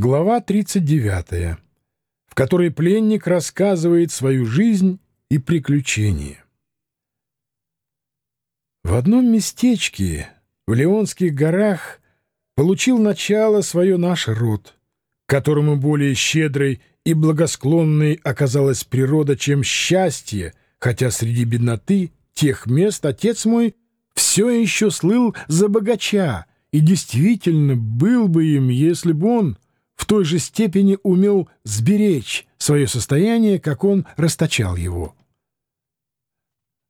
Глава 39, в которой пленник рассказывает свою жизнь и приключения. В одном местечке, в Леонских горах, получил начало свое наш род, которому более щедрой и благосклонной оказалась природа, чем счастье, хотя среди бедноты тех мест отец мой все еще слыл за богача и действительно был бы им, если бы он той же степени умел сберечь свое состояние, как он расточал его.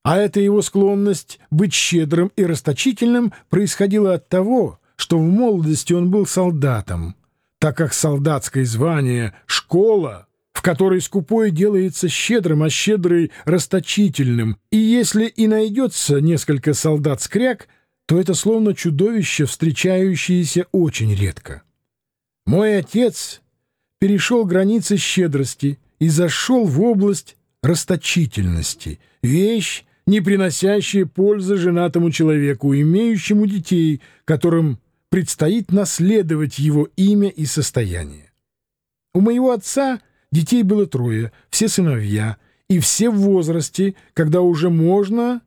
А эта его склонность быть щедрым и расточительным происходила от того, что в молодости он был солдатом, так как солдатское звание «школа» в которой скупой делается щедрым, а щедрый — расточительным, и если и найдется несколько солдат-скряк, то это словно чудовище, встречающееся очень редко. Мой отец перешел границы щедрости и зашел в область расточительности, вещь, не приносящая пользы женатому человеку, имеющему детей, которым предстоит наследовать его имя и состояние. У моего отца детей было трое, все сыновья, и все в возрасте, когда уже можно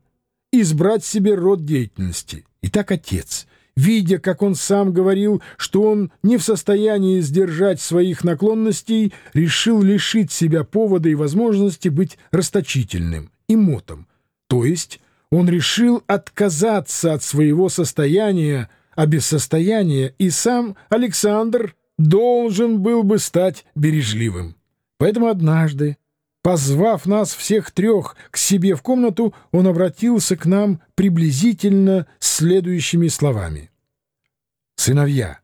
избрать себе род деятельности. Итак, отец — видя, как он сам говорил, что он не в состоянии сдержать своих наклонностей, решил лишить себя повода и возможности быть расточительным и мотом. То есть он решил отказаться от своего состояния, а без состояния и сам Александр должен был бы стать бережливым. Поэтому однажды, Позвав нас всех трех к себе в комнату, он обратился к нам приблизительно следующими словами. «Сыновья,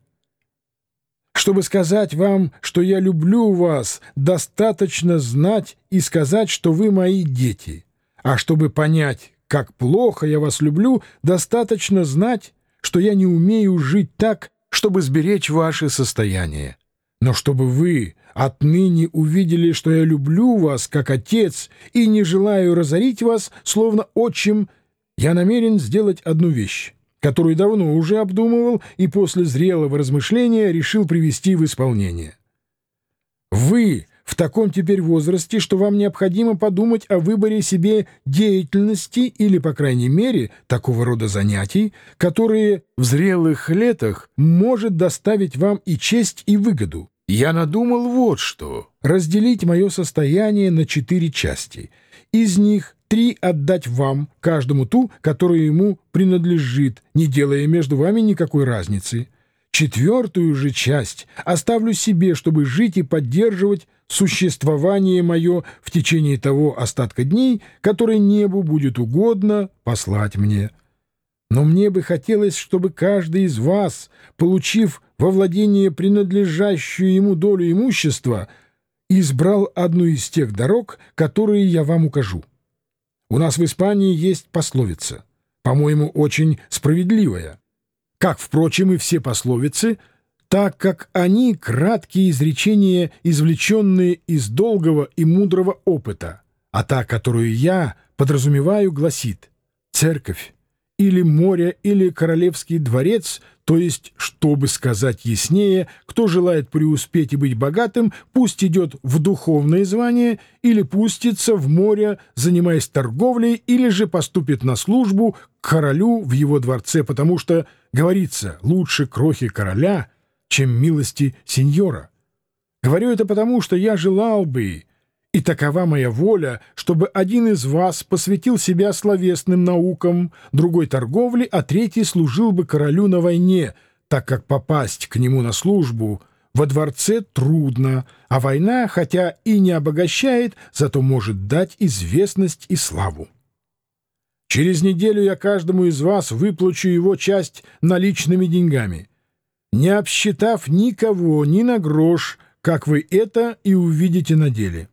чтобы сказать вам, что я люблю вас, достаточно знать и сказать, что вы мои дети. А чтобы понять, как плохо я вас люблю, достаточно знать, что я не умею жить так, чтобы сберечь ваше состояние. Но чтобы вы отныне увидели, что я люблю вас, как отец, и не желаю разорить вас, словно отчим, я намерен сделать одну вещь, которую давно уже обдумывал и после зрелого размышления решил привести в исполнение. Вы в таком теперь возрасте, что вам необходимо подумать о выборе себе деятельности или, по крайней мере, такого рода занятий, которые в зрелых летах может доставить вам и честь, и выгоду. Я надумал вот что. Разделить мое состояние на четыре части. Из них три отдать вам, каждому ту, которая ему принадлежит, не делая между вами никакой разницы. Четвертую же часть оставлю себе, чтобы жить и поддерживать существование мое в течение того остатка дней, который небу будет угодно послать мне. Но мне бы хотелось, чтобы каждый из вас, получив во владение принадлежащую ему долю имущества, избрал одну из тех дорог, которые я вам укажу. У нас в Испании есть пословица, по-моему, очень справедливая. Как, впрочем, и все пословицы, так как они краткие изречения, извлеченные из долгого и мудрого опыта, а та, которую я подразумеваю, гласит «Церковь или море, или королевский дворец, то есть, чтобы сказать яснее, кто желает преуспеть и быть богатым, пусть идет в духовное звание или пустится в море, занимаясь торговлей, или же поступит на службу к королю в его дворце, потому что, говорится, лучше крохи короля, чем милости сеньора. Говорю это потому, что я желал бы, и такова моя воля, чтобы один из вас посвятил себя словесным наукам, другой — торговле, а третий служил бы королю на войне, так как попасть к нему на службу во дворце трудно, а война, хотя и не обогащает, зато может дать известность и славу. Через неделю я каждому из вас выплачу его часть наличными деньгами, не обсчитав никого ни на грош, как вы это и увидите на деле.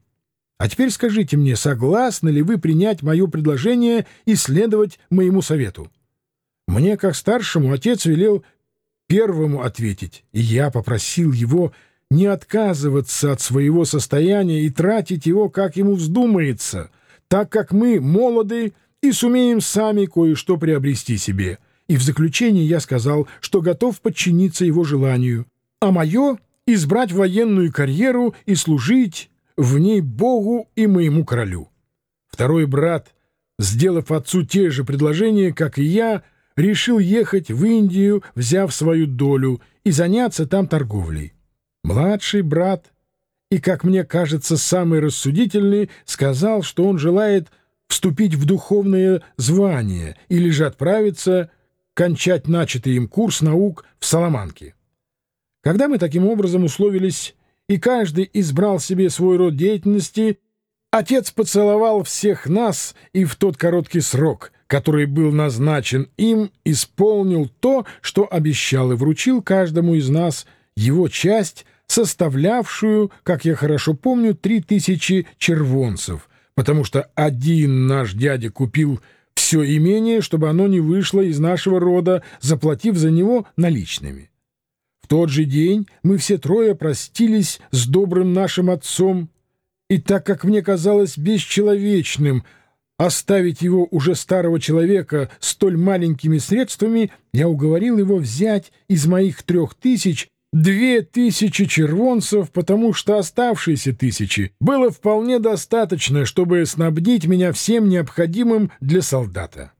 А теперь скажите мне, согласны ли вы принять мое предложение и следовать моему совету? Мне, как старшему, отец велел первому ответить, и я попросил его не отказываться от своего состояния и тратить его, как ему вздумается, так как мы молоды и сумеем сами кое-что приобрести себе. И в заключение я сказал, что готов подчиниться его желанию, а мое избрать военную карьеру и служить в ней Богу и моему королю. Второй брат, сделав отцу те же предложения, как и я, решил ехать в Индию, взяв свою долю, и заняться там торговлей. Младший брат, и, как мне кажется, самый рассудительный, сказал, что он желает вступить в духовное звание или же отправиться кончать начатый им курс наук в Соломанке. Когда мы таким образом условились, и каждый избрал себе свой род деятельности, отец поцеловал всех нас и в тот короткий срок, который был назначен им, исполнил то, что обещал и вручил каждому из нас его часть, составлявшую, как я хорошо помню, три тысячи червонцев, потому что один наш дядя купил все имение, чтобы оно не вышло из нашего рода, заплатив за него наличными. В тот же день мы все трое простились с добрым нашим отцом, и так как мне казалось бесчеловечным оставить его уже старого человека столь маленькими средствами, я уговорил его взять из моих трех тысяч две тысячи червонцев, потому что оставшиеся тысячи было вполне достаточно, чтобы снабдить меня всем необходимым для солдата.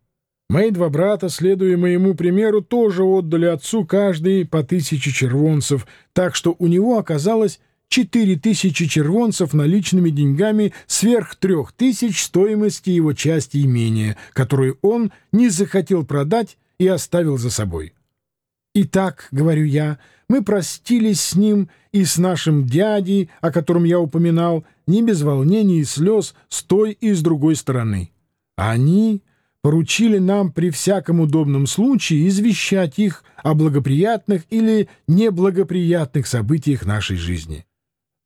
Мои два брата, следуя моему примеру, тоже отдали отцу каждый по тысяче червонцев, так что у него оказалось четыре тысячи червонцев наличными деньгами сверх трех тысяч стоимости его части имения, которую он не захотел продать и оставил за собой. «Итак, — говорю я, — мы простились с ним и с нашим дядей, о котором я упоминал, не без волнений и слез с той и с другой стороны. Они поручили нам при всяком удобном случае извещать их о благоприятных или неблагоприятных событиях нашей жизни.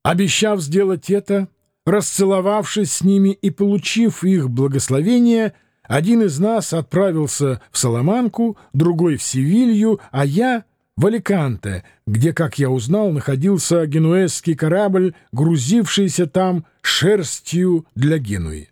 Обещав сделать это, расцеловавшись с ними и получив их благословение — один из нас отправился в Соломанку, другой в Севилью, а я в Аликанте, где, как я узнал, находился генуэзский корабль, грузившийся там шерстью для Генуи.